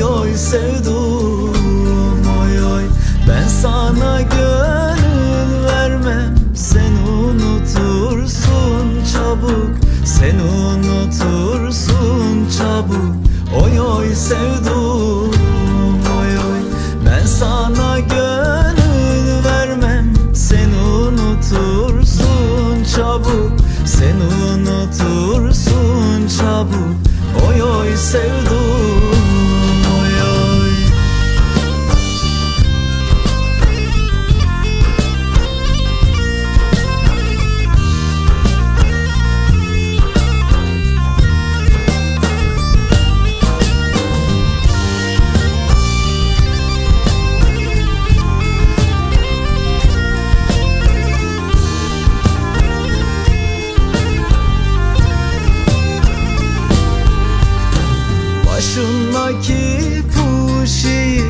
Oy oy sevdum oy oy. Ben sana gönül vermem. Sen unutursun çabuk. Sen unutursun çabuk. Oy oy sevdum oy oy. Ben sana gönül vermem. Sen unutursun çabuk. Sen unutursun çabuk. Oy oy sevdum Başındaki puşi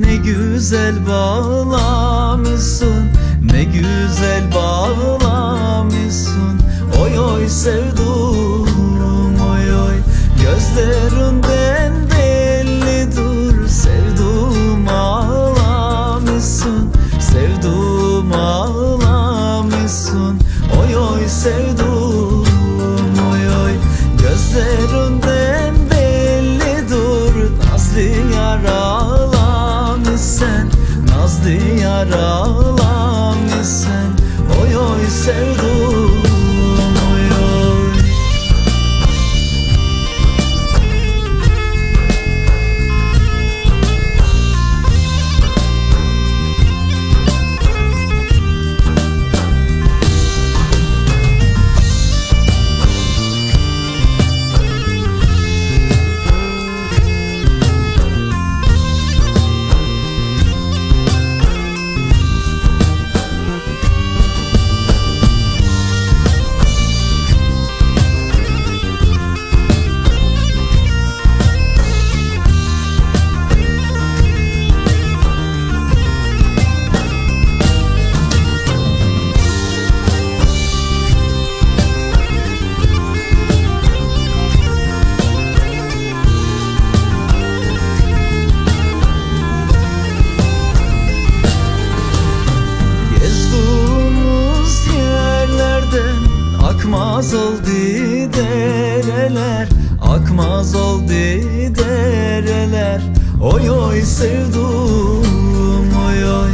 ne güzel bağlamışsın. Ne güzel bağlamışsın. Oy oy sevdum Oy oy akmaz oldu dereler Akmaz oldu dereler. Oy oy sevdum oy oy.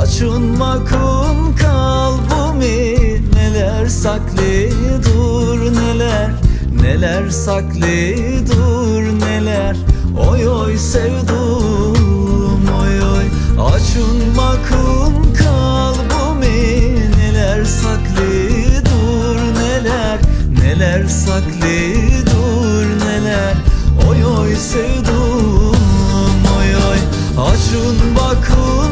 Açın makun kalbimi Neler saklı dur neler. Neler saklı dur neler. Oy oy sevdum oy oy. Açın makun neler saklı dur neler. Oy oy sevdum oy oy. Açın bakın